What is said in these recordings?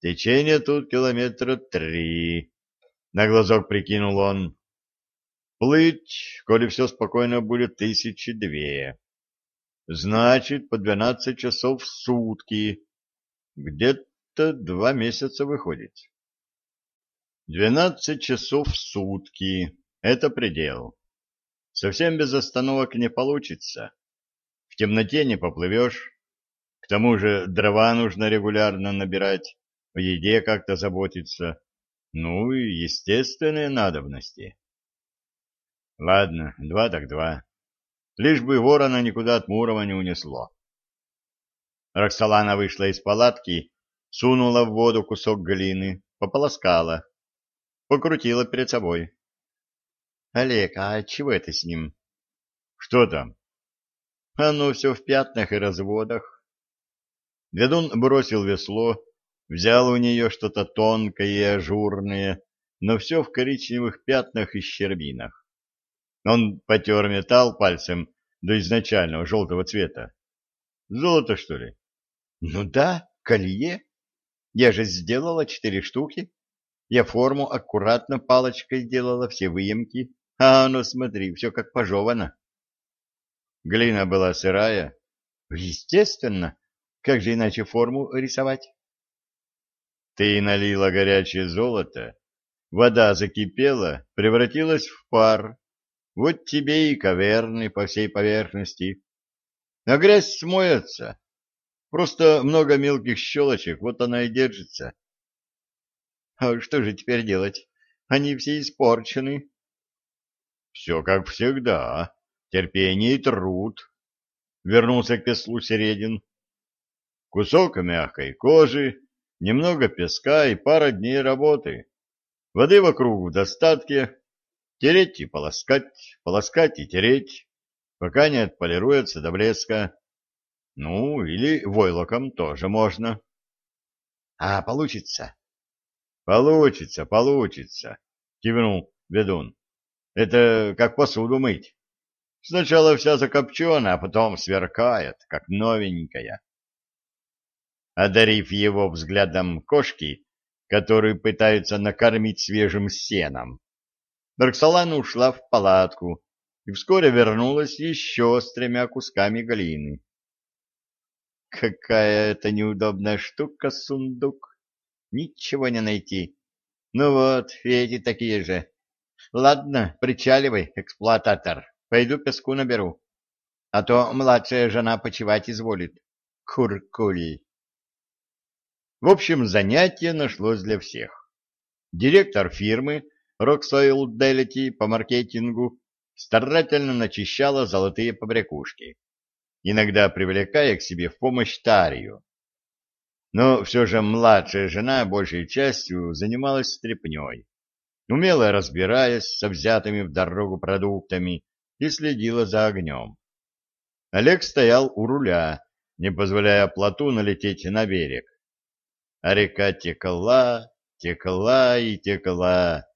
Течение тут километра три. На глазок прикинул он. Плыть, коли все спокойно будет, тысячи две. Значит, по двенадцать часов в сутки. Где-то два месяца выходит. Двенадцать часов в сутки — это предел. Совсем без остановок не получится. В темноте не поплывешь. К тому же дрова нужно регулярно набирать, о еде как-то заботиться. Ну и естественные надобности. Ладно, два так два. Лишь бы ворона никуда от Мурова не унесло. Роксолана вышла из палатки, сунула в воду кусок глины, пополоскала, покрутила перед собой. — Олег, а чего это с ним? — Что там? — Оно все в пятнах и разводах. Ведун бросил весло, взял у нее что-то тонкое и ажурное, но все в коричневых пятнах и щербинах. Он потер металл пальцем до изначального желтого цвета. Золото, что ли? — Ну да, колье. Я же сделала четыре штуки. Я форму аккуратно палочкой делала, все выемки. А ну смотри, все как пожевано. Глина была сырая. Естественно. Как же иначе форму рисовать? Ты налила горячее золото, вода закипела, превратилась в пар. Вот тебе и каверны по всей поверхности. А грязь смоется. Просто много мелких щелочек, вот она и держится. А что же теперь делать? Они все испорчены. Все как всегда. Терпение и труд. Вернулся к веслу Середин. Кусок мягкой кожи, немного песка и пара дней работы. Воды вокруг в достатке. Тереть и полоскать, полоскать и тереть, пока не отполируется до блеска. Ну, или войлоком тоже можно. — А получится? Получится, получится, кивнул ведун. Это как посуду мыть. Сначала вся закопчена, а потом сверкает, как новенькая. Одарив его взглядом кошки, которые пытаются накормить свежим сеном, Дарксалана ушла в палатку и вскоре вернулась еще с тремя кусками глины. Какая это неудобная штука, сундук! Ничего не найти. Ну вот, эти такие же. Ладно, причаливай, эксплуататор. Пойду песку наберу. А то младшая жена почивать изволит. Куркуль. В общем, занятие нашлось для всех. Директор фирмы Rocksoil Delity по маркетингу старательно начищала золотые побрякушки, иногда привлекая к себе в помощь Тарию. Но все же младшая жена большей частью занималась стряпней, умело разбираясь со взятыми в дорогу продуктами и следила за огнем. Олег стоял у руля, не позволяя плоту налететь на берег. А река текла, текла и текла,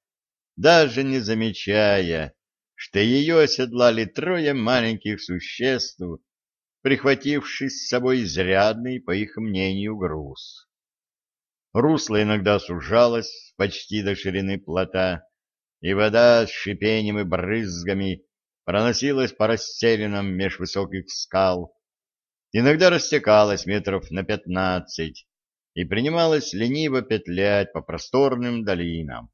даже не замечая, что ее оседлали трое маленьких существ, прихвативший с собой изрядный, по их мнению, груз. Русло иногда сужалось почти до ширины плота, и вода с шипением и брызгами проносилась по расселенным меж высоких скал, иногда растекалась метров на пятнадцать и принималась лениво петлять по просторным долинам.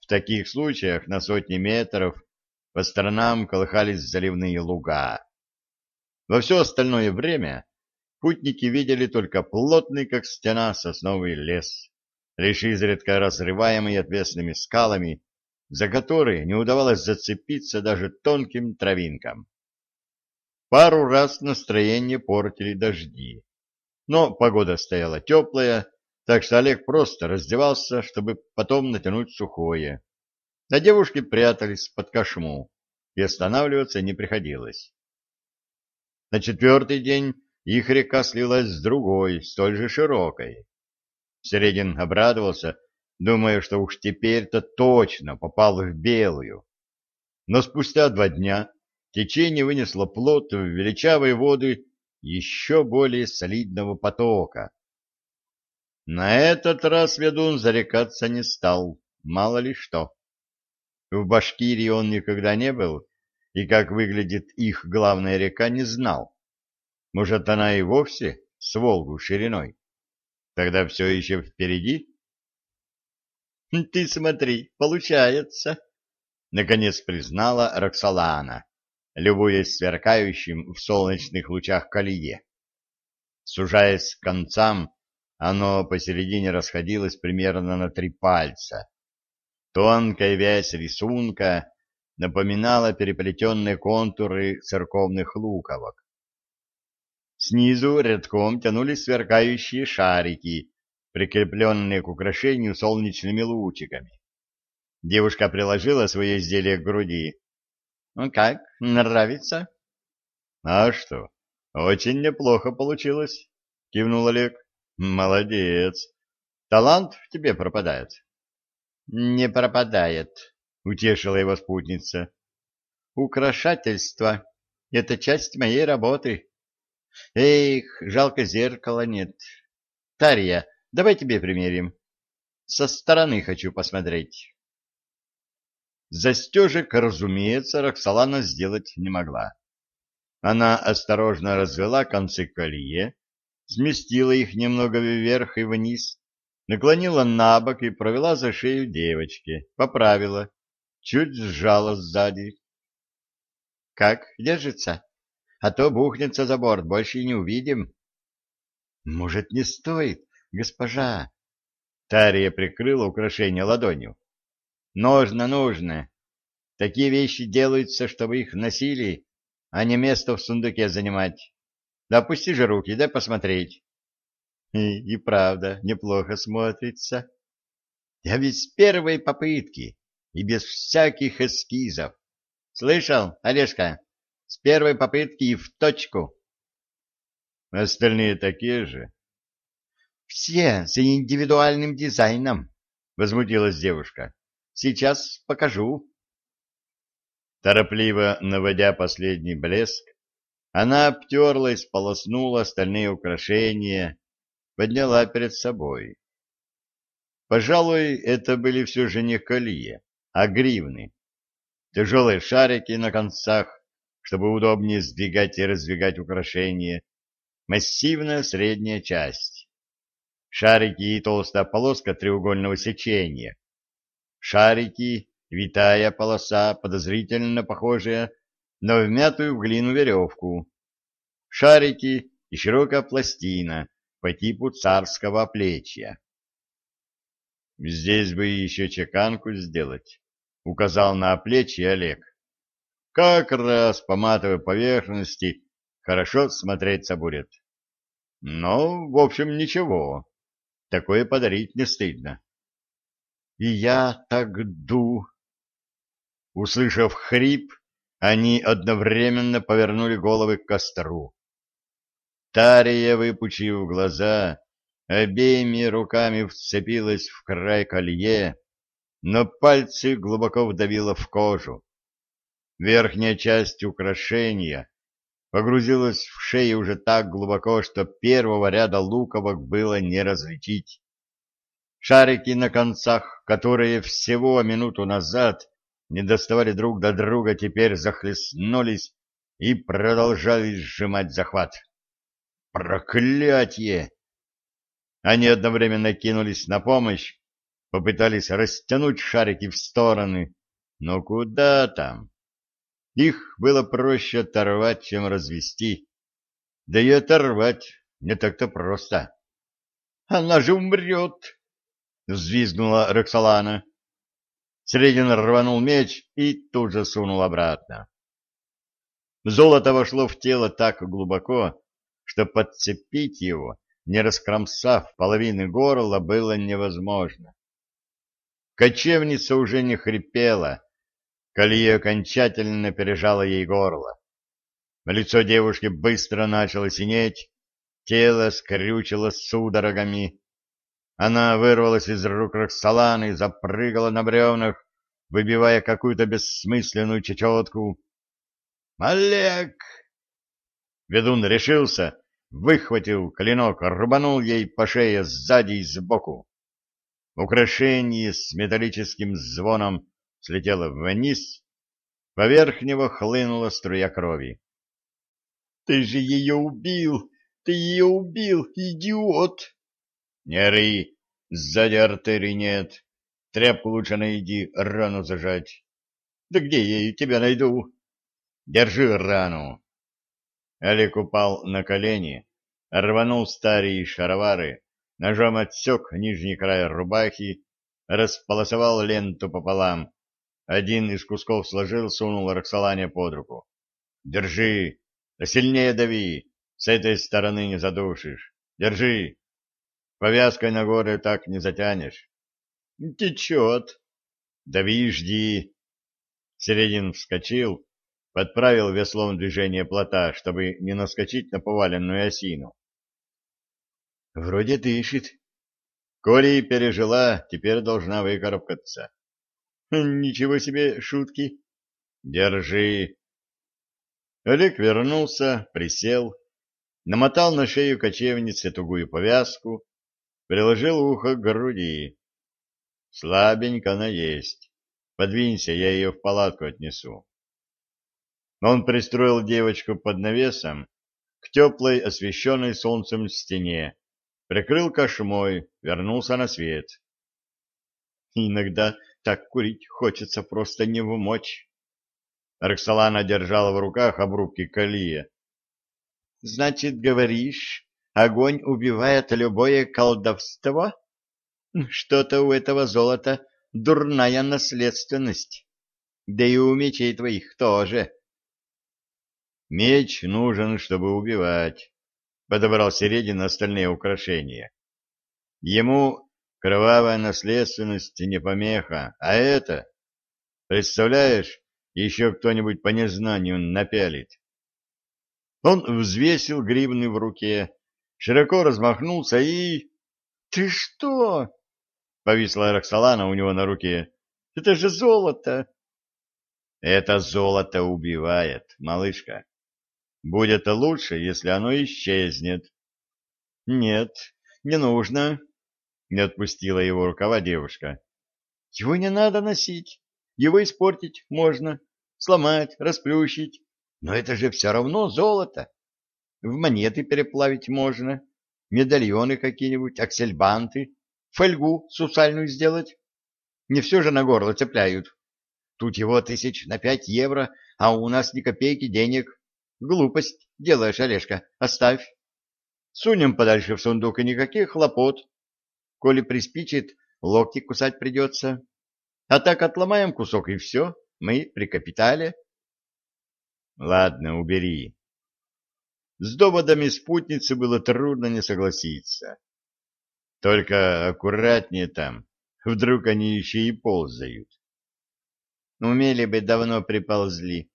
В таких случаях на сотни метров по сторонам колыхались заливные луга. Во все остальное время путники видели только плотный, как стена, сосновый лес, лишь изредка разрываемый отвесными скалами, за которые не удавалось зацепиться даже тонким травинкам. Пару раз настроение портили дожди, но погода стояла теплая, так что Олег просто раздевался, чтобы потом натянуть сухое, а девушки прятались под кошму, и останавливаться не приходилось. На четвертый день их река слилась с другой, столь же широкой. Середин обрадовался, думая, что уж теперь-то точно попал в белую. Но спустя два дня течение вынесло плот в величавые воды еще более солидного потока. На этот раз ведун зарекаться не стал, мало ли что. В Башкирии он никогда не был, и как выглядит их главная река, не знал. Может, она и вовсе с Волгу шириной? Тогда все еще впереди? — Ты смотри, получается, — наконец признала Роксолана, любуясь сверкающим в солнечных лучах колее. Сужаясь к концам, оно посередине расходилось примерно на три пальца. Тонкая вязь рисунка напоминала переплетенные контуры церковных луковок. Снизу рядком тянулись сверкающие шарики, прикрепленные к украшению солнечными лучиками. Девушка приложила свое изделие к груди. «Ну как, нравится?» «А что, очень неплохо получилось», — кивнул Олег. «Молодец. Талант в тебе пропадает». «Не пропадает», — утешила его спутница. «Украшательство — это часть моей работы». Эх, жалко зеркала нет. Тарья, давай тебе примерим. Со стороны хочу посмотреть. Застежек, разумеется, Роксолана сделать не могла. Она осторожно развела концы колье, сместила их немного вверх и вниз, наклонила на бок и провела за шею девочки, поправила, чуть сжала сзади. — Как, держится? а то бухнется за борт, больше и не увидим. — Может, не стоит, госпожа? Тария прикрыла украшение ладонью. — Нужно, нужно. Такие вещи делаются, чтобы их носили, а не место в сундуке занимать. Да опусти же руки, дай посмотреть. И, и правда, неплохо смотрится. Я ведь с первой попытки и без всяких эскизов. Слышал, Олежка? С первой попытки и в точку. Остальные такие же. Все с индивидуальным дизайном, возмутилась девушка. Сейчас покажу. Торопливо наводя последний блеск, она обтерла и сполоснула остальные украшения, подняла перед собой. Пожалуй, это были все же не колье, а гривны. Тяжелые шарики на концах, чтобы удобнее сдвигать и раздвигать украшения, массивная средняя часть, шарики и толстая полоска треугольного сечения, шарики, витая полоса, подозрительно похожая на вмятую в глину веревку, шарики и широкая пластина по типу царского плечья. «Здесь бы еще чеканку сделать», — указал на плечи Олег. Как раз по матовой поверхности хорошо смотреться будет. Но, в общем, ничего. Такое подарить не стыдно. И я так ду. Услышав хрип, они одновременно повернули головы к костру. Тария, выпучив глаза, обеими руками вцепилась в край колье, но пальцы глубоко вдавила в кожу. Верхняя часть украшения погрузилась в шею уже так глубоко, что первого ряда луковок было не различить. Шарики на концах, которые всего минуту назад не доставали друг до друга, теперь захлестнулись и продолжали сжимать захват. Проклятие! Они одновременно кинулись на помощь, попытались растянуть шарики в стороны, но куда там? Их было проще оторвать, чем развести. Да и оторвать не так-то просто. — Она же умрет! — взвизгнула Роксолана. Средин рванул меч и тут же сунул обратно. Золото вошло в тело так глубоко, что подцепить его, не раскромсав половины горла, было невозможно. Кочевница уже не хрипела, Колье окончательно пережало ей горло. Лицо девушки быстро начало синеть, тело скрючило судорогами. Она вырвалась из рук Роксоланы, запрыгала на бревнах, выбивая какую-то бессмысленную чечетку. «Олег!» Ведун решился, выхватил клинок, рубанул ей по шее сзади и сбоку. Украшение с металлическим звоном слетело вниз, поверх него хлынула струя крови. — Ты же ее убил! Ты ее убил, идиот! — Не ри! Сзади артерий нет. Тряпку лучше найди, рану зажать. — Да где я тебя найду? — Держи рану. Олег упал на колени, рванул старые шаровары, ножом отсек нижний край рубахи, располосовал ленту пополам. Один из кусков сложил, сунул Роксолане под руку. «Держи! Да сильнее дави! С этой стороны не задушишь! Держи! Повязкой на горе так не затянешь!» «Течет!» «Дави, жди!» Середин вскочил, подправил веслом движение плота, чтобы не наскочить на поваленную осину. Вроде дышит. Коли пережила, теперь должна выкарабкаться. Ничего себе шутки. Держи. Олег вернулся, присел, намотал на шею кочевницы тугую повязку, приложил ухо к груди. Слабенько она есть. Подвинься, я ее в палатку отнесу. Он пристроил девочку под навесом к теплой, освещенной солнцем стене, прикрыл кошмой, вернулся на свет. Иногда так курить хочется просто не в мочь. Роксолана держала в руках обрубки калия. — Значит, говоришь, огонь убивает любое колдовство? Что-то у этого золота дурная наследственность. Да и у мечей твоих тоже. Меч нужен, чтобы убивать подобрал Середин остальные украшения. Ему кровавая наследственность не помеха, а это, представляешь, еще кто-нибудь по незнанию напялит. Он взвесил гривны в руке, широко размахнулся и... — Ты что? — повисла Роксолана у него на руке. — Это же золото! — Это золото убивает, малышка. Будет лучше, если оно исчезнет. — Нет, не нужно, — не отпустила его рукава девушка. — Его не надо носить. Его испортить можно, сломать, расплющить. Но это же все равно золото. В монеты переплавить можно, медальоны какие-нибудь, аксельбанты, фольгу сусальную сделать. Не все же на горло цепляют. Тут его тысяч на пять евро, а у нас ни копейки денег. Глупость делаешь, Олежка, оставь. Сунем подальше в сундук, и никаких хлопот. Коли приспичит, локти кусать придется. А так отломаем кусок, и все, мы при капитале. Ладно, убери. С доводами спутницы было трудно не согласиться. Только аккуратнее там, вдруг они еще и ползают. Умели бы, давно приползли.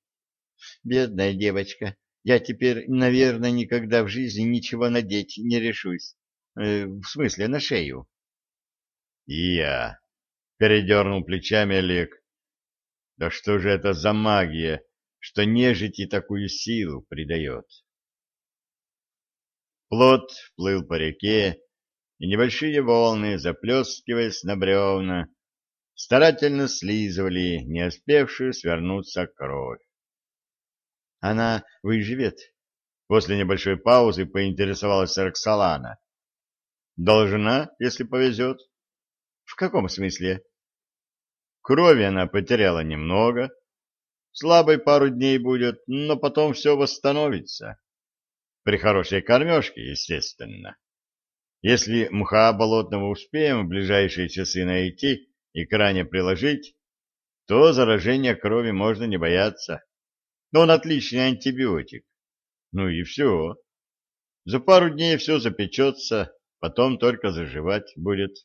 Бедная девочка, я теперь, наверное, никогда в жизни ничего надеть не решусь. Э, в смысле, на шею. И я. Передернул плечами Олег. Да что же это за магия, что нежити такую силу придает? Плот плыл по реке, и небольшие волны, заплескиваясь на бревна, старательно слизывали не успевшую свернуться кровь. Она выживет? После небольшой паузы поинтересовалась Роксолана. Должна, если повезет. В каком смысле? Крови она потеряла немного. Слабой пару дней будет, но потом все восстановится. При хорошей кормежке, естественно. Если мха болотного успеем в ближайшие часы найти и к ране приложить, то заражения крови можно не бояться. Но он отличный антибиотик. Ну и все. За пару дней все запечется, потом только заживать будет.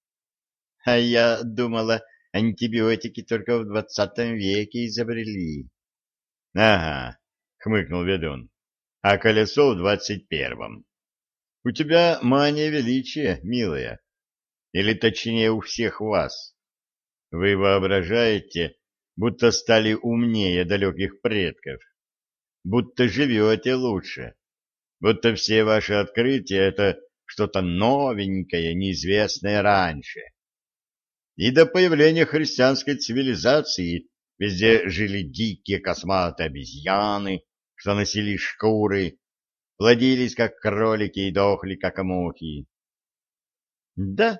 — А я думала, антибиотики только в двадцатом веке изобрели. — Ага, — хмыкнул ведун, — а колесо в двадцать первом. У тебя мания величия, милая. Или точнее у всех вас. Вы воображаете, будто стали умнее далеких предков, будто живете лучше. будто все ваши открытия — это что-то новенькое, неизвестное раньше. И до появления христианской цивилизации везде жили дикие косматые обезьяны, что носили шкуры, плодились как кролики и дохли как мухи. Да,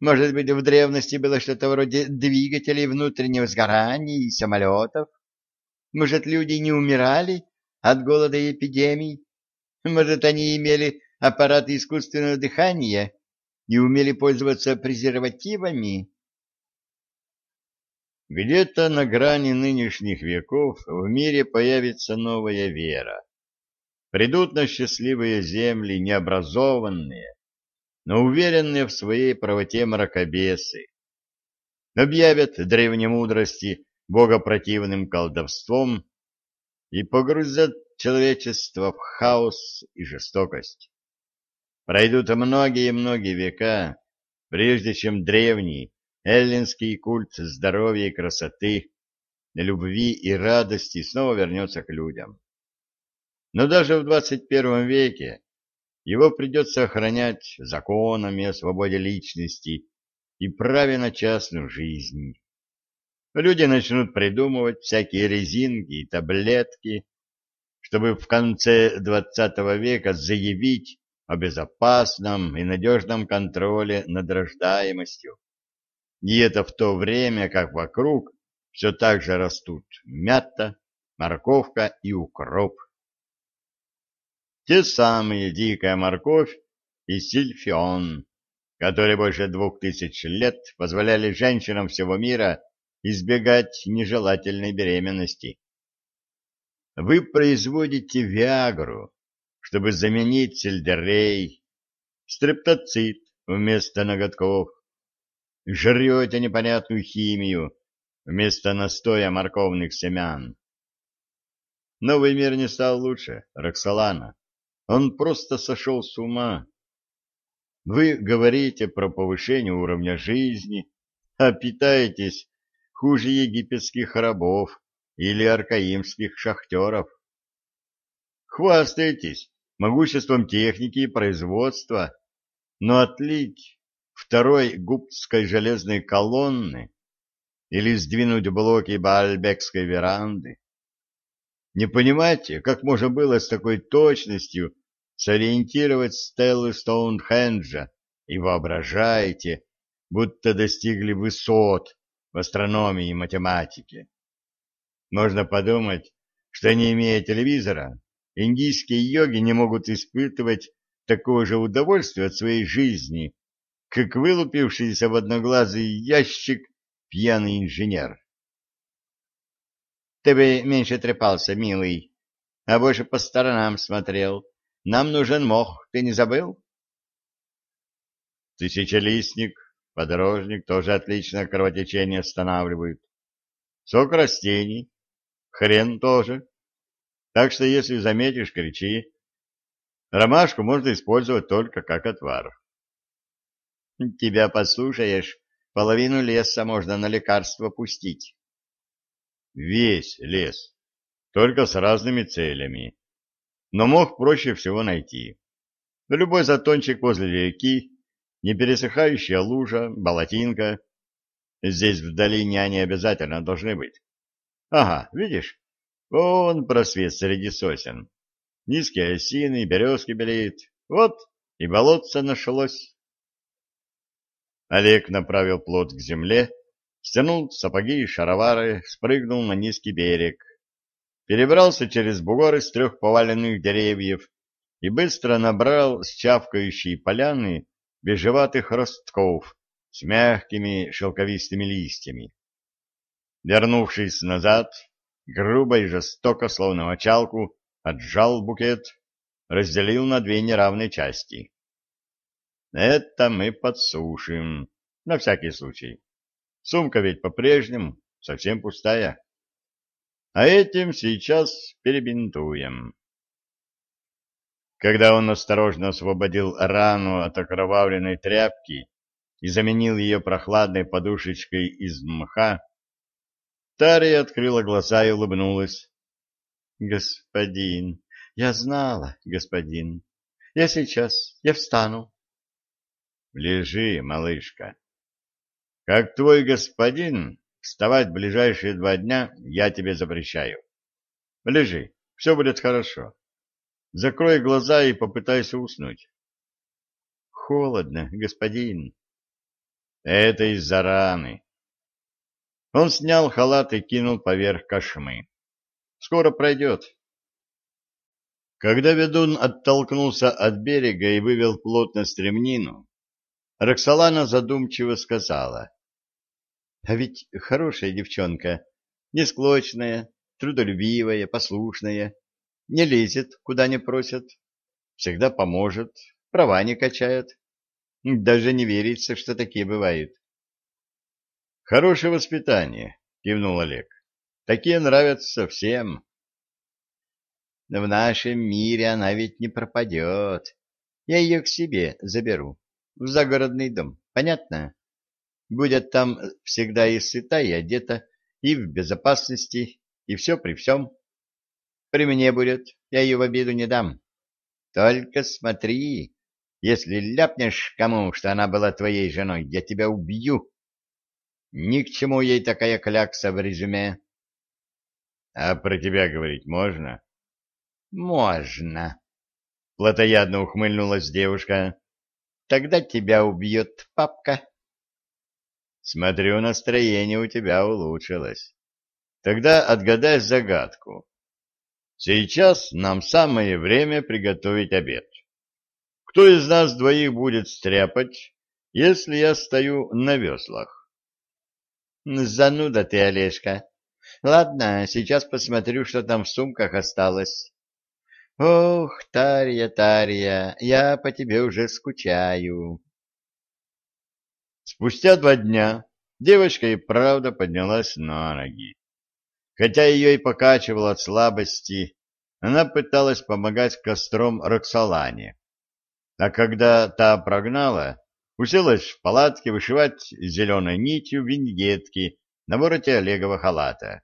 может быть, в древности было что-то вроде двигателей внутреннего сгорания и самолетов? Может, люди не умирали от голода и эпидемий? Может, они имели аппараты искусственного дыхания и умели пользоваться презервативами? Где-то на грани нынешних веков в мире появится новая вера. Придут на счастливые земли необразованные, но уверенные в своей правоте мракобесы. Объявят древнемудрости богопротивным колдовством и погрузят человечество в хаос и жестокость. Пройдут многие-многие века, прежде чем древний эллинский культ здоровья и красоты, любви и радости снова вернется к людям. Но даже в 21 веке его придется охранять законами о свободе личности и праве на частную жизнь. Люди начнут придумывать всякие резинки и таблетки, чтобы в конце XX века заявить о безопасном и надежном контроле над рождаемостью. И это в то время, как вокруг все так же растут мята, морковка и укроп. Те самые дикая морковь и сильфион, которые больше двух тысяч лет позволяли женщинам всего мира избегать нежелательной беременности. Вы производите виагру, чтобы заменить сельдерей, стрептоцит вместо ноготков, жрете непонятную химию вместо настоя морковных семян. Новый мир не стал лучше, Роксолана. Он просто сошел с ума. Вы говорите про повышение уровня жизни, а питаетесь хуже египетских рабов или аркаимских шахтеров. Хвастаетесь могуществом техники и производства, но отлить второй губской железной колонны или сдвинуть блоки Баальбекской веранды не понимаете, как можно было с такой точностью сориентировать стелы Стоунхенджа и воображаете, будто достигли высот в астрономии и математике. Можно подумать, что не имея телевизора, индийские йоги не могут испытывать такого же удовольствия от своей жизни, как вылупившийся в одноглазый ящик пьяный инженер. Ты бы меньше трепался, милый, а больше по сторонам смотрел. Нам нужен мох, ты не забыл? Тысячелистник, подорожник тоже отлично кровотечение останавливают. Сок растений, хрен тоже. Так что, если заметишь, кричи. Ромашку можно использовать только как отвар. Тебя послушаешь, половину леса можно на лекарство пустить. Весь лес, только с разными целями. Но мох проще всего найти. Любой затончик возле реки, непересыхающая лужа, болотинка. Здесь в долине они обязательно должны быть. Ага, видишь? Вон просвет среди сосен. Низкие осины, березки белеют. Вот, и болотце нашлось. Олег направил плод к земле, стянул сапоги и шаровары, спрыгнул на низкий берег, перебрался через бугор из трех поваленных деревьев и быстро набрал с чавкающей поляны бежеватых ростков с мягкими шелковистыми листьями. Вернувшись назад, грубо и жестоко, словно мочалку, отжал букет, разделил на две неравные части. Это мы подсушим, на всякий случай. Сумка ведь по-прежнему совсем пустая. А этим сейчас перебинтуем. Когда он осторожно освободил рану от окровавленной тряпки и заменил ее прохладной подушечкой из мха, Тария открыла глаза и улыбнулась. — Господин, Я знала, господин. Я сейчас, я встану. Лежи, малышка. Как твой господин, вставать ближайшие два дня я тебе запрещаю. Лежи, все будет хорошо. Закрой глаза и попытайся уснуть. Холодно, господин. Это из-за раны. Он снял халат и кинул поверх кошмы. Скоро пройдет. Когда ведун оттолкнулся от берега и вывел плотно стремнину, Роксолана задумчиво сказала. — А ведь хорошая девчонка, несклочная, трудолюбивая, послушная, не лезет, куда не просят, всегда поможет, права не качает. Даже не верится, что такие бывают. — Хорошее воспитание, — кивнул Олег. — Такие нравятся всем. — В нашем мире она ведь не пропадет. Я ее к себе заберу, в загородный дом, понятно? Будет там всегда и сыта, и одета, и в безопасности, и все при всем. При мне будет, я ее в обиду не дам. Только смотри, если ляпнешь кому, что она была твоей женой, я тебя убью. Ни к чему ей такая клякса в резюме. А про тебя говорить можно? Можно. Платоядно ухмыльнулась девушка. Тогда тебя убьет папка. Смотрю, настроение у тебя улучшилось. Тогда отгадай загадку. Сейчас нам самое время приготовить обед. Кто из нас двоих будет стряпать, если я стою на веслах? Зануда ты, Олежка. Ладно, сейчас посмотрю, что там в сумках осталось. Ох, Тарья, Тарья, я по тебе уже скучаю. Спустя два дня девочка и правда поднялась на ноги. Хотя ее и покачивало от слабости, она пыталась помогать костром Роксолане. А когда та прогнала, уселась в палатке вышивать зеленой нитью виньетки на вороте Олегова халата.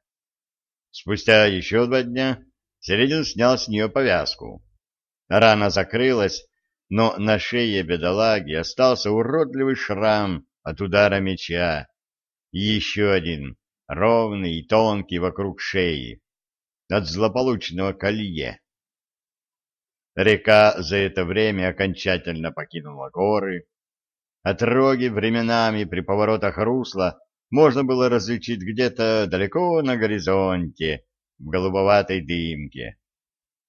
Спустя еще два дня Середин снял с нее повязку. Рана закрылась, но на шее бедолаги остался уродливый шрам от удара меча и еще один ровный и тонкий вокруг шеи, от злополучного колье. Река за это время окончательно покинула горы. Отроги временами при поворотах русла можно было различить где-то далеко на горизонте, в голубоватой дымке.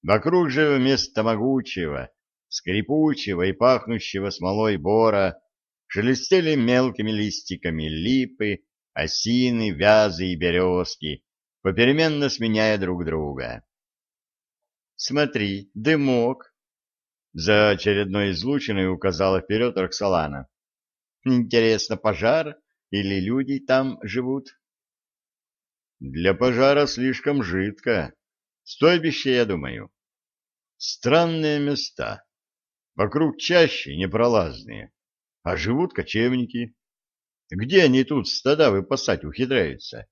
Вокруг же вместо могучего, скрипучего и пахнущего смолой бора шелестели мелкими листиками липы, осины, вязы и березки, попеременно сменяя друг друга. «Смотри, дымок!» За очередной излучиной указала вперед Роксолана. «Интересно, пожар или люди там живут?» «Для пожара слишком жидко. Стойбище, я думаю. Странные места. Вокруг чаще непролазные, а живут кочевники. Где они тут стада выпасать ухитряются?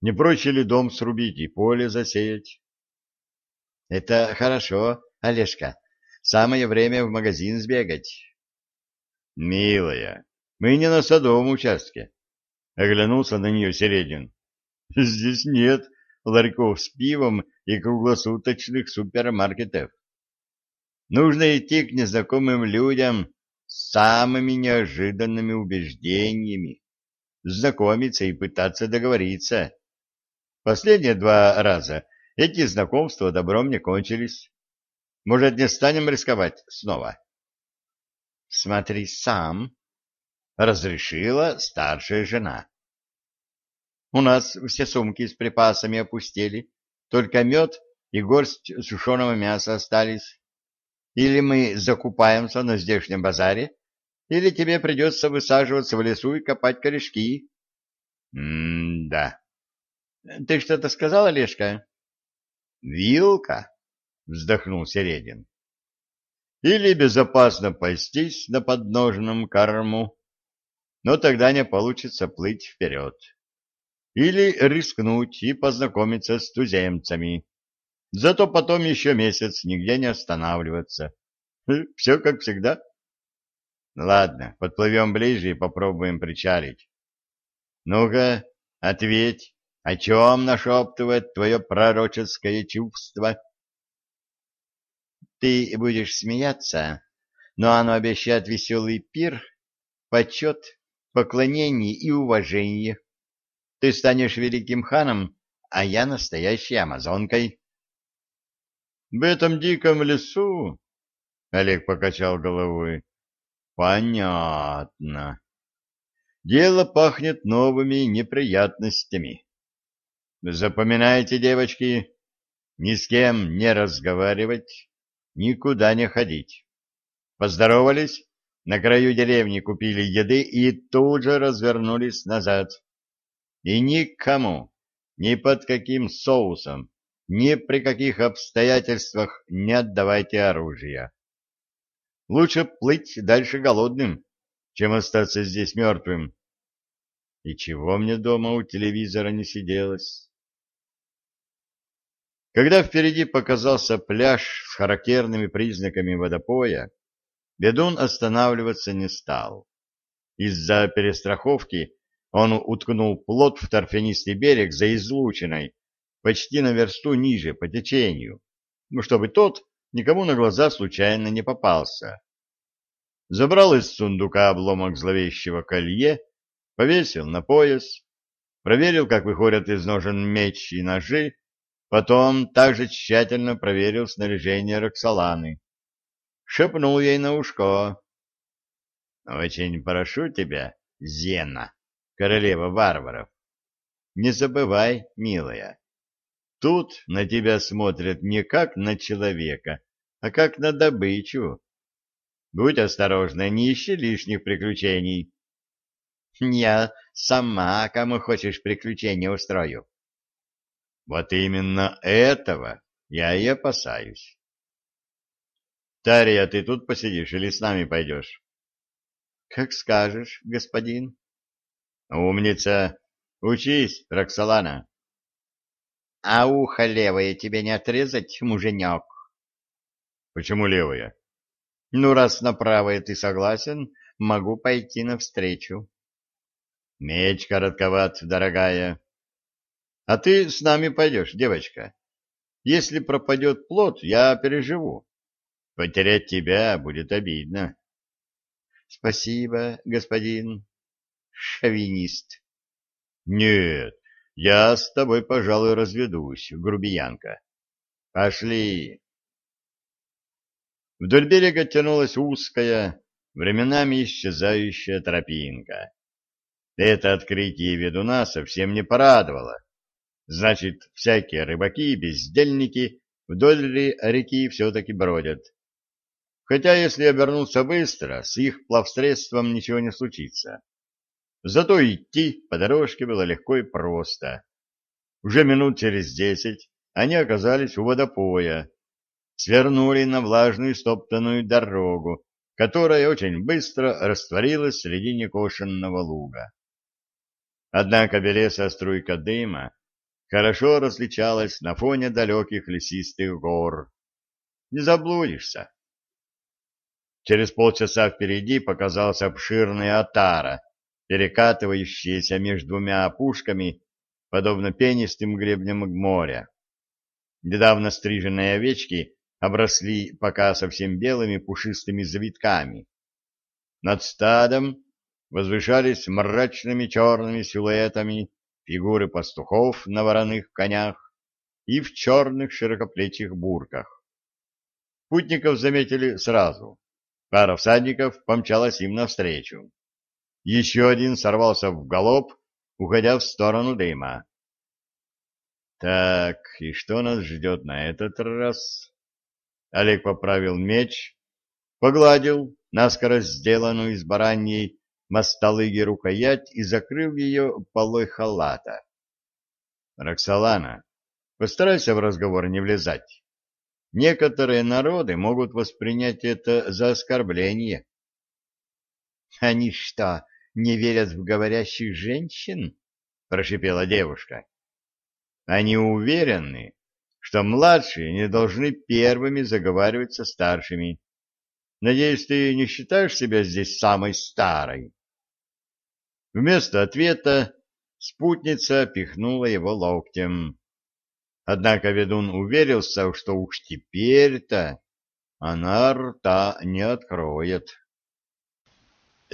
Не проще ли дом срубить и поле засеять? — Это хорошо, Олежка. Самое время в магазин сбегать. — Милая, мы не на садовом участке. Оглянулся на нее Середин. — Здесь нет ларьков с пивом и круглосуточных супермаркетов. Нужно идти к незнакомым людям с самыми неожиданными убеждениями, знакомиться и пытаться договориться. Последние два раза эти знакомства добром не кончились. Может, не станем рисковать снова? — Смотри сам, — разрешила старшая жена. — У нас все сумки с припасами опустели, только мед и горсть сушеного мяса остались. Или мы закупаемся на здешнем базаре, или тебе придется высаживаться в лесу и копать корешки. М-да. Ты что-то сказал, Олежка? Вилка, вздохнул Середин. Или безопасно пастись на подножном корму, но тогда не получится плыть вперед. Или рискнуть и познакомиться с туземцами. Зато потом еще месяц нигде не останавливаться. Все как всегда. Ладно, подплывем ближе и попробуем причалить. Ну-ка, ответь, о чем нашептывает твое пророческое чувство? Ты будешь смеяться, но оно обещает веселый пир, почет, поклонение и уважение. Ты станешь великим ханом, а я настоящей амазонкой. В этом диком лесу, — Олег покачал головой, — понятно. Дело пахнет новыми неприятностями. Запоминайте, девочки, ни с кем не разговаривать, никуда не ходить. Поздоровались, на краю деревни купили еды и тут же развернулись назад. И никому, ни под каким соусом, ни при каких обстоятельствах не отдавайте оружие. Лучше плыть дальше голодным, чем остаться здесь мертвым. И чего мне дома у телевизора не сиделось? Когда впереди показался пляж с характерными признаками водопоя, ведун останавливаться не стал. Из-за перестраховки он уткнул плот в торфянистый берег за излучиной, почти на версту ниже по течению, ну, чтобы тот никому на глаза случайно не попался. Забрал из сундука обломок зловещего колье, повесил на пояс, проверил, как выходят из ножен меч и ножи, потом также тщательно проверил снаряжение Роксоланы. Шепнул ей на ушко. — Очень прошу тебя, Зена, королева варваров. Не забывай, милая, тут на тебя смотрят не как на человека, а как на добычу. Будь осторожна, не ищи лишних приключений. Я сама, кому хочешь, приключения устрою. Вот именно этого я и опасаюсь. Тария, ты тут посидишь или с нами пойдешь? Как скажешь, господин. Умница. Учись, Роксолана. А ухо левое тебе не отрезать, муженек? Почему левое? Ну, раз на правое ты согласен, могу пойти навстречу. Меч коротковат, дорогая. А ты с нами пойдешь, девочка. Если пропадет плод, я переживу. Потерять тебя будет обидно. Спасибо, господин шовинист. Нет, я с тобой, пожалуй, разведусь, грубиянка. Пошли. Вдоль берега тянулась узкая, временами исчезающая тропинка. Это открытие ведуна совсем не порадовало. Значит, всякие рыбаки и бездельники вдоль реки все-таки бродят. Хотя, если обернуться быстро, с их плавсредством ничего не случится. Зато идти по дорожке было легко и просто. Уже минут через десять они оказались у водопоя, свернули на влажную стоптанную дорогу, которая очень быстро растворилась среди некошенного луга. Однако белесая струйка дыма хорошо различалась на фоне далеких лесистых гор. Не заблудишься. Через полчаса впереди показался обширный отара, перекатывающаяся между двумя опушками, подобно пенистым гребням моря. Недавно стриженные овечки обросли пока совсем белыми пушистыми завитками. Над стадом возвышались мрачными черными силуэтами фигуры пастухов на вороных конях и в черных широкоплечих бурках. Путников заметили сразу. Пара всадников помчалась им навстречу. Еще один сорвался в галоп, уходя в сторону дыма. Так, и что нас ждет на этот раз? Олег поправил меч, погладил наскоро сделанную из бараньей мостолыги рукоять и закрыл ее полой халата. Роксолана, постарайся в разговор не влезать. Некоторые народы могут воспринять это за оскорбление. — Они что, не верят в говорящих женщин? — прошипела девушка. — Они уверены, что младшие не должны первыми заговаривать со старшими. Надеюсь, ты не считаешь себя здесь самой старой? Вместо ответа спутница пихнула его локтем. Однако ведун уверился, что уж теперь-то она рта не откроет.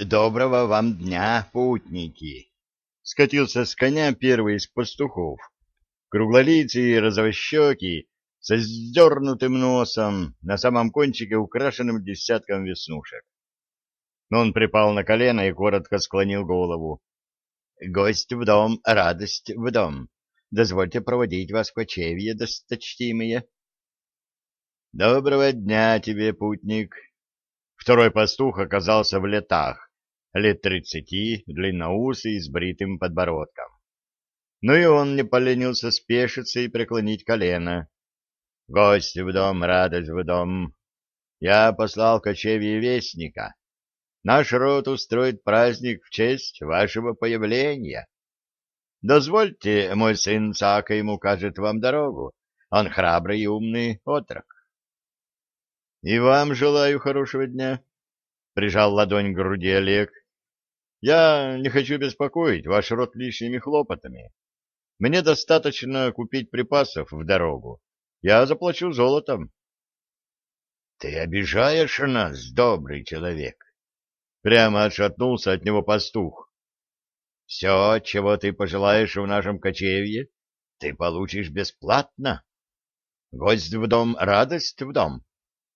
«Доброго вам дня, путники!» — скатился с коня первый из пастухов. Круглолицый и розовощекий, со сдернутым носом, на самом кончике украшенным десятком веснушек. Он припал на колено и коротко склонил голову. «Гость в дом, радость в дом. Дозвольте проводить вас в кочевье, досточтимые». «Доброго дня тебе, путник!» Второй пастух оказался в летах, лет тридцати, длинноусый, с бритым подбородком. Но и он не поленился спешиться и преклонить колено. «Гость в дом, радость в дом! Я послал кочевье вестника. Наш род устроит праздник в честь вашего появления. Дозвольте, мой сын Цака ему укажет вам дорогу. Он храбрый и умный отрок. — И вам желаю хорошего дня, — прижал ладонь к груди Олег. — Я не хочу беспокоить ваш род лишними хлопотами. Мне достаточно купить припасов в дорогу. Я заплачу золотом. — Ты обижаешь нас, добрый человек? Прямо отшатнулся от него пастух. — Все, чего ты пожелаешь в нашем кочевье, ты получишь бесплатно. Гость в дом, радость в дом.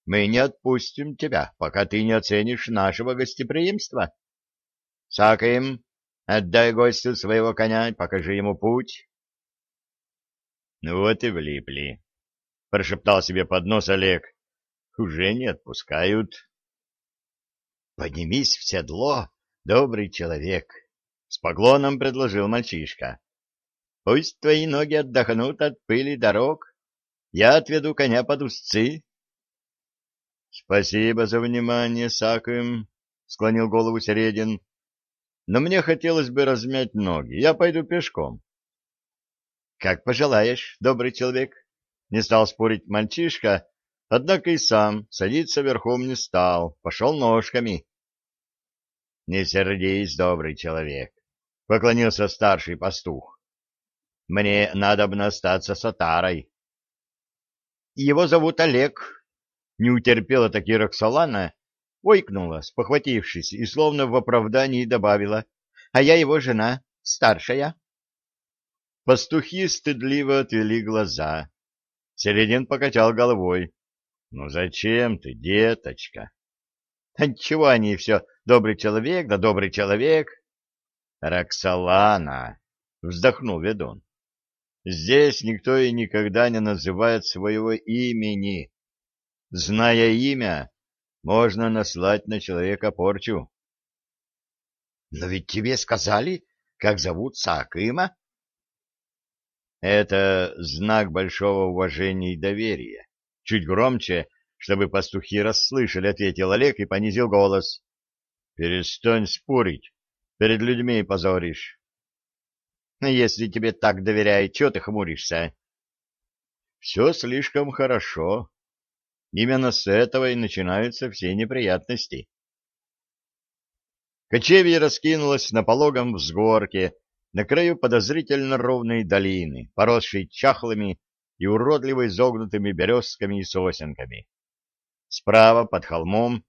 Мы не отпустим тебя, пока ты не оценишь нашего гостеприимства. Сакаем, отдай гостю своего коня, покажи ему путь. Ну вот и влипли, — прошептал себе под нос Олег. Уже не отпускают. Поднимись в седло, добрый человек, — с поклоном предложил мальчишка. Пусть твои ноги отдохнут от пыли дорог. Я отведу коня под узцы, — Спасибо за внимание, Сакым, — склонил голову Середин. — Но мне хотелось бы размять ноги. Я пойду пешком. — Как пожелаешь, добрый человек, — не стал спорить мальчишка, однако и сам садиться верхом не стал, пошел ножками. — Не сердись, добрый человек, — поклонился старший пастух. — Мне надо бы остаться с Атарой. — Его зовут Олег, не утерпела таки Роксолана, ойкнула, спохватившись, и словно в оправдании добавила, «А я его жена, старшая». Пастухи стыдливо отвели глаза. Середин покачал головой. «Ну зачем ты, деточка?» «Отчего они все, добрый человек, да добрый человек?» «Роксолана!» — вздохнул ведун. «Здесь никто и никогда не называет своего имени. Зная имя, можно наслать на человека порчу. — Но ведь тебе сказали, как зовут Сакыма? — Это знак большого уважения и доверия. Чуть громче, чтобы пастухи расслышали, ответил Олег и понизил голос. — Перестань спорить, перед людьми позоришь. — Если тебе так доверяют, чего ты хмуришься? — Все слишком хорошо, Именно с этого и начинаются все неприятности. Кочевье раскинулось на пологом взгорке, на краю подозрительно ровной долины, поросшей чахлыми и уродливо изогнутыми березками и сосенками. Справа, под холмом,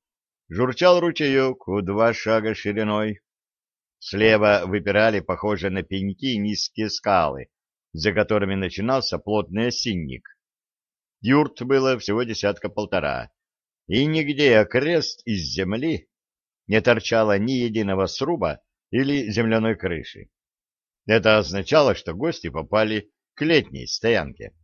журчал ручеек у два шага шириной. Слева выпирали, похожие на пеньки, низкие скалы, за которыми начинался плотный осинник. Юрт было всего десятка-полтора, и нигде окрест из земли не торчало ни единого сруба или земляной крыши. Это означало, что гости попали к летней стоянке.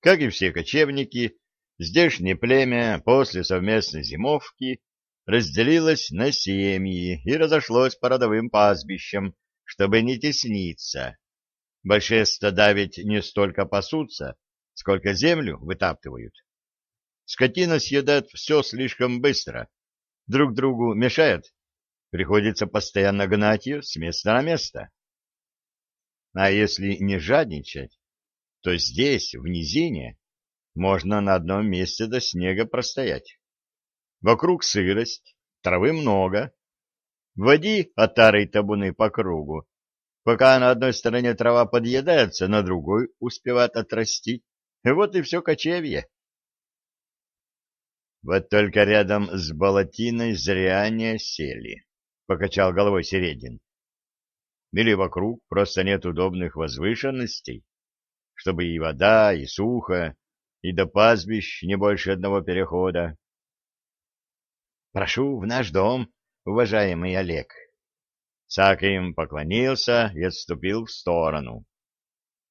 Как и все кочевники, здешнее племя после совместной зимовки разделилось на семьи и разошлось по родовым пастбищам, чтобы не тесниться. Большие стада ведь не столько пасутся, сколько землю вытаптывают. Скотина съедает все слишком быстро, друг другу мешает, приходится постоянно гнать ее с места на место. А если не жадничать, то здесь, в низине, можно на одном месте до снега простоять. Вокруг сырость, травы много. Води отарой табуны по кругу, пока на одной стороне трава подъедается, на другой успевает отрасти. Вот и все кочевье. Вот только рядом с болотиной зря не сели, — покачал головой Середин. Или вокруг просто нет удобных возвышенностей, чтобы и вода, и сухо, и до пастбищ не больше одного перехода. Прошу в наш дом, уважаемый Олег. Саким поклонился и отступил в сторону.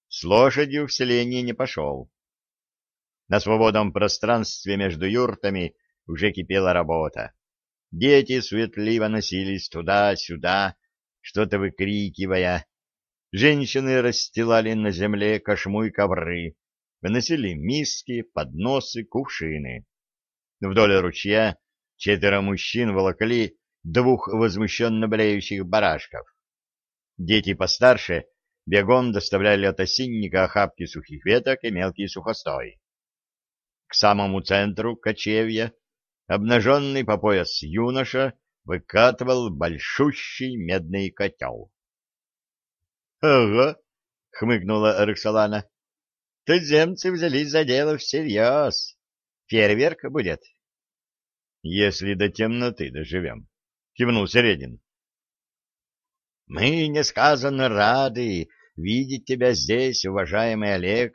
С лошадью в селение не пошел. На свободном пространстве между юртами уже кипела работа. Дети суетливо носились туда-сюда, что-то выкрикивая. Женщины расстилали на земле кошму и ковры, выносили миски, подносы, кувшины. Вдоль ручья четверо мужчин волокли двух возмущенно блеющих барашков. Дети постарше бегом доставляли от осинника охапки сухих веток и мелкий сухостой. К самому центру кочевья, обнаженный по пояс юноша, выкатывал большущий медный котел. — Ага, — хмыкнула Роксолана, — туземцы взялись за дело всерьез. Фейерверк будет. — Если до темноты доживем, — кивнул Середин. — Мы несказанно рады видеть тебя здесь, уважаемый Олег,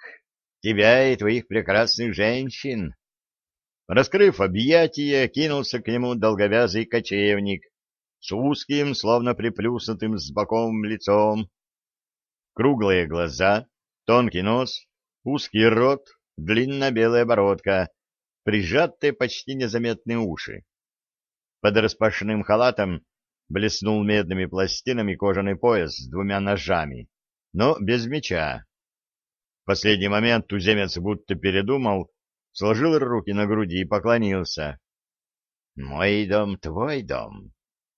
тебя и твоих прекрасных женщин. Раскрыв объятия, кинулся к нему долговязый кочевник с узким, словно приплюснутым с боком лицом. Круглые глаза, тонкий нос, узкий рот, длинно-белая бородка, прижатые почти незаметные уши. Под распашным халатом блеснул медными пластинами кожаный пояс с двумя ножами, но без меча, последний момент туземец будто передумал, сложил руки на груди и поклонился. «Мой дом — твой дом,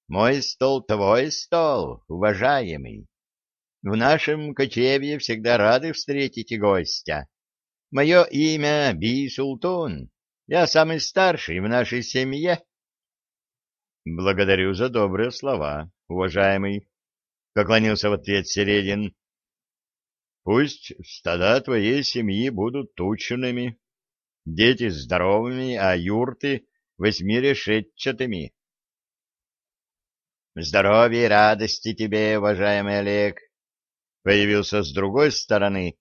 мой стол — твой стол, уважаемый. В нашем кочевье всегда рады встретить гостя. Мое имя Би-Султун, я самый старший в нашей семье». «Благодарю за добрые слова, уважаемый», — поклонился в ответ Середин. Пусть стада твоей семьи будут тучными, дети здоровыми, а юрты восьмирешетчатыми. Здоровья и радости тебе, уважаемый Олег! Появился с другой стороны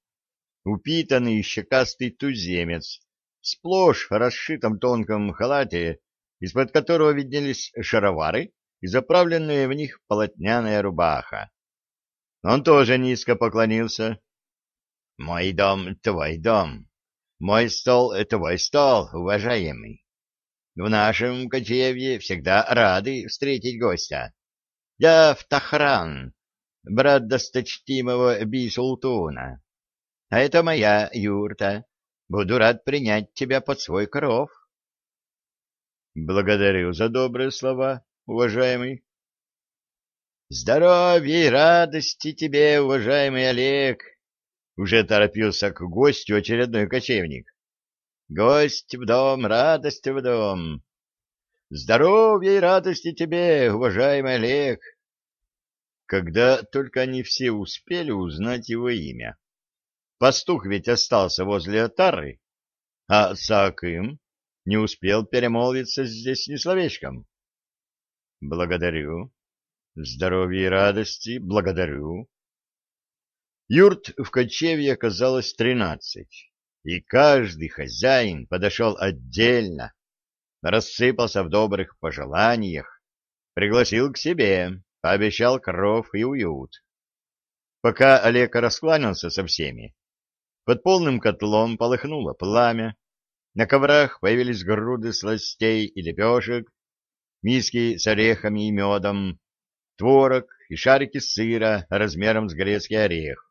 упитанный щекастый туземец, сплошь расшитом тонком халате, из-под которого виднелись шаровары и заправленная в них полотняная рубаха. Он тоже низко поклонился мой дом — твой дом. Мой стол — твой стол, уважаемый. В нашем кочевье всегда рады встретить гостя. Я в Тахран, брат досточтимого Бисултуна. А это моя юрта. Буду рад принять тебя под свой кров. Благодарю за добрые слова, уважаемый. Здоровья и радости тебе, уважаемый Олег, уже торопился к гостю очередной кочевник. Гость в дом, радость в дом. Здоровья и радости тебе, уважаемый Олег. Когда только они все успели узнать его имя. Пастух ведь остался возле отары, а Сакым не успел перемолвиться здесь ни словечком. Благодарю. Здоровья и радости, благодарю. Юрт в кочевье оказалось тринадцать, и каждый хозяин подошел отдельно, рассыпался в добрых пожеланиях, пригласил к себе, пообещал кров и уют. Пока Олег раскланялся со всеми, под полным котлом полыхнуло пламя, на коврах появились груды сластей и лепешек, миски с орехами и медом, творог и шарики сыра размером с грецкий орех.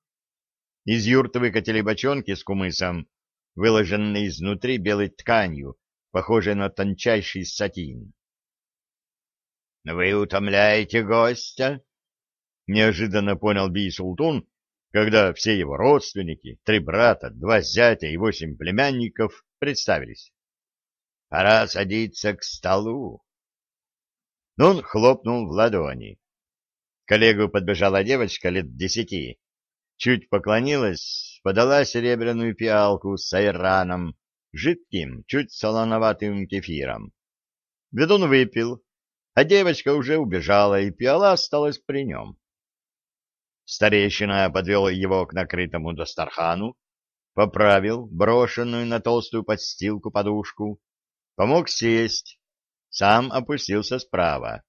Из юрты выкатили бочонки с кумысом, выложенные изнутри белой тканью, похожей на тончайший сатин. — Вы утомляете гостя? — неожиданно понял Би-Султун когда все его родственники, три брата, два зятя и восемь племянников представились. «Пора садиться к столу». Он хлопнул в ладони. К коллегу подбежала девочка лет десяти, чуть поклонилась, подала серебряную пиалку с айраном, жидким, чуть солоноватым кефиром. Ведун выпил, а девочка уже убежала, и пиала осталась при нем. Старейшина подвел его к накрытому Дастархану, поправил брошенную на толстую подстилку подушку, помог сесть, сам опустился справа.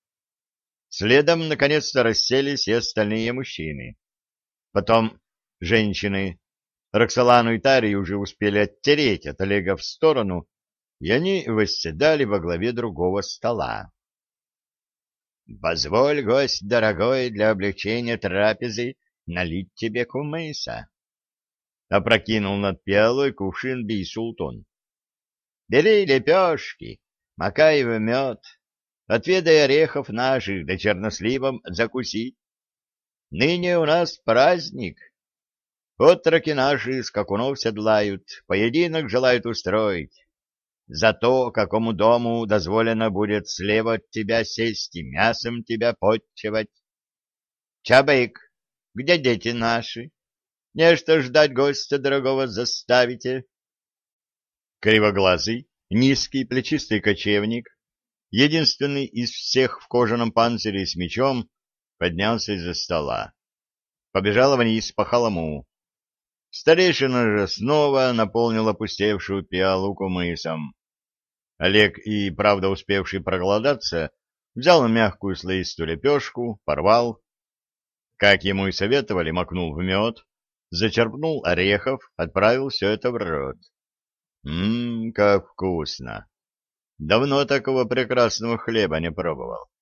Следом, наконец-то, расселись и остальные мужчины. Потом женщины. Роксолану и Тари уже успели оттереть от Олега в сторону, и они восседали во главе другого стола. — Позволь, гость дорогой, для облегчения трапезы налить тебе кумыса. Опрокинул над пиалой кувшин бей-султон. — Бери лепешки, макай в мед, отведай орехов наших, да черносливом закуси. Ныне у нас праздник. Отроки наши скакунов седлают, поединок желают устроить. За то, какому дому дозволено будет слева от тебя сесть и мясом тебя подчевать. Чабык, где дети наши? Нечто ждать гостя дорогого заставите. Кривоглазый, низкий, плечистый кочевник единственный из всех в кожаном панцире с мечом, поднялся из-за стола. Побежал вниз по холму. Старейшина же снова наполнил опустевшую пиалу кумысом. Олег и, правда успевший проголодаться, взял мягкую слоистую лепешку, порвал. Как ему и советовали, макнул в мед, зачерпнул орехов, отправил все это в рот. Ммм, как вкусно! Давно такого прекрасного хлеба не пробовал. —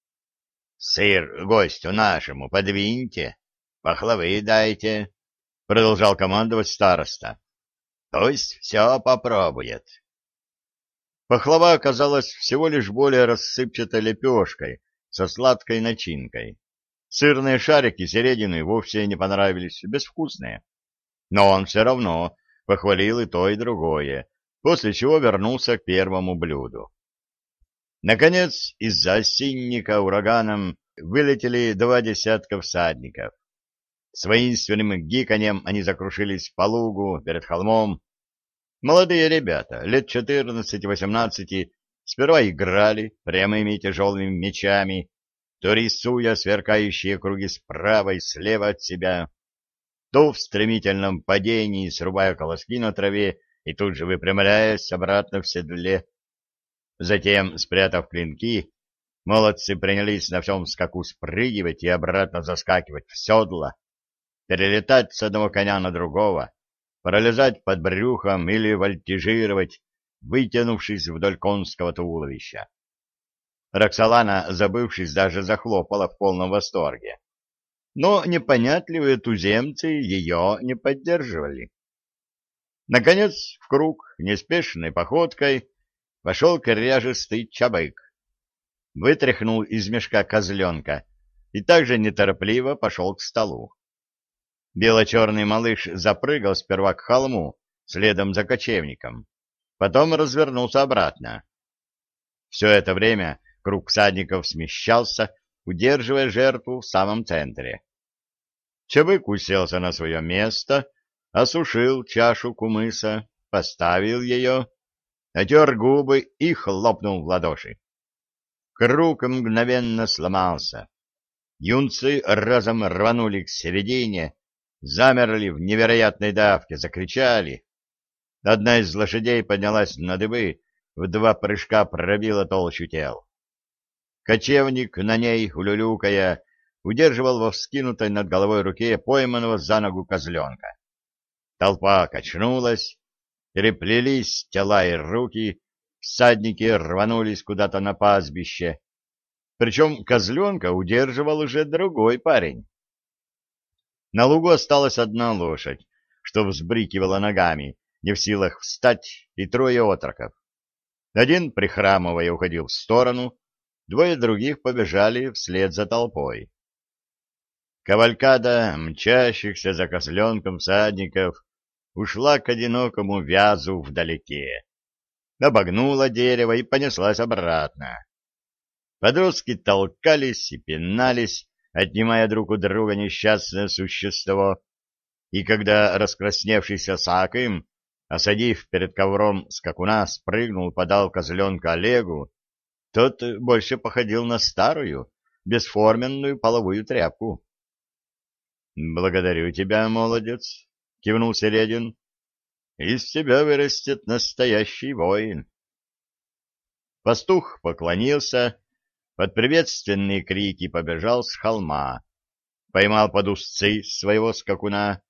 Сыр гостю нашему подвиньте, пахлавы дайте, — продолжал командовать староста. — Пусть все попробует. Пахлава оказалась всего лишь более рассыпчатой лепешкой со сладкой начинкой. Сырные шарики середины вовсе не понравились, безвкусные. Но он все равно похвалил и то, и другое, после чего вернулся к первому блюду. Наконец, из-за осинника ураганом вылетели два десятка всадников. С воинственным гиканьем они закрушились по лугу перед холмом. Молодые ребята, лет четырнадцати-восемнадцати, сперва играли прямыми тяжелыми мечами, то рисуя сверкающие круги справа и слева от себя, то в стремительном падении срубая колоски на траве и тут же выпрямляясь обратно в седле. Затем, спрятав клинки, молодцы принялись на всем скаку спрыгивать и обратно заскакивать в седло, перелетать с одного коня на другого, пролезать под брюхом или вольтижировать, вытянувшись вдоль конского туловища. Роксолана, забывшись, даже захлопала в полном восторге. Но непонятливые туземцы ее не поддерживали. Наконец, в круг, неспешной походкой, вошел коряжистый чабык, вытряхнул из мешка козленка и также неторопливо пошел к столу. Бело-черный малыш запрыгал сперва к холму, следом за кочевником, потом развернулся обратно. Все это время круг всадников смещался, удерживая жертву в самом центре. Чабык уселся на свое место, осушил чашу кумыса, поставил ее отер губы и хлопнул в ладоши. Круг мгновенно сломался. Юнцы разом рванули к середине, замерли в невероятной давке, закричали. Одна из лошадей поднялась на дыбы, в два прыжка пробила толщу тел. Кочевник на ней, улюлюкая, удерживал во вскинутой над головой руке пойманного за ногу козленка. Толпа качнулась, переплелись тела и руки, всадники рванулись куда-то на пастбище. Причем козленка удерживал уже другой парень. На лугу осталась одна лошадь, что взбрикивала ногами, не в силах встать, и трое отроков. Один, прихрамывая, уходил в сторону, двое других побежали вслед за толпой. Кавалькада мчащихся за козленком всадников ушла к одинокому вязу вдалеке, обогнула дерево и понеслась обратно. Подростки толкались и пинались, отнимая друг у друга несчастное существо, и когда раскрасневшийся Саким, осадив перед ковром скакуна, спрыгнул, подал козленка Олегу, тот больше походил на старую, бесформенную половую тряпку. — Благодарю тебя, молодец, — кивнул Середин. — Из тебя вырастет настоящий воин. Пастух поклонился, под приветственные крики побежал с холма, поймал под узцы своего скакуна,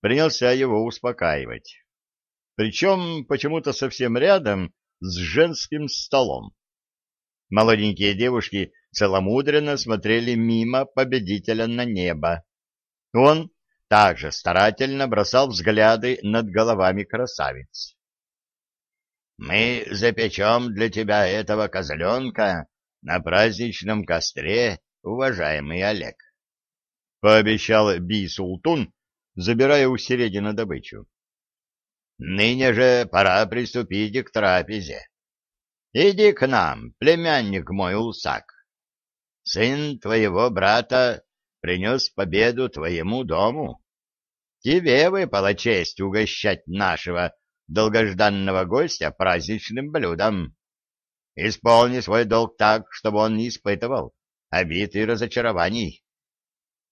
принялся его успокаивать. Причем почему-то совсем рядом с женским столом. Молоденькие девушки целомудренно смотрели мимо победителя на небо. Он также старательно бросал взгляды над головами красавиц. — Мы запечем для тебя этого козленка на праздничном костре, уважаемый Олег, — пообещал Би-Султун, забирая у середины добычу. — Ныне же пора приступить к трапезе. Иди к нам, племянник мой Улсак. Сын твоего брата принес победу твоему дому. Тебе выпала честь угощать нашего долгожданного гостя праздничным блюдом. Исполни свой долг так, чтобы он не испытывал обид и разочарований.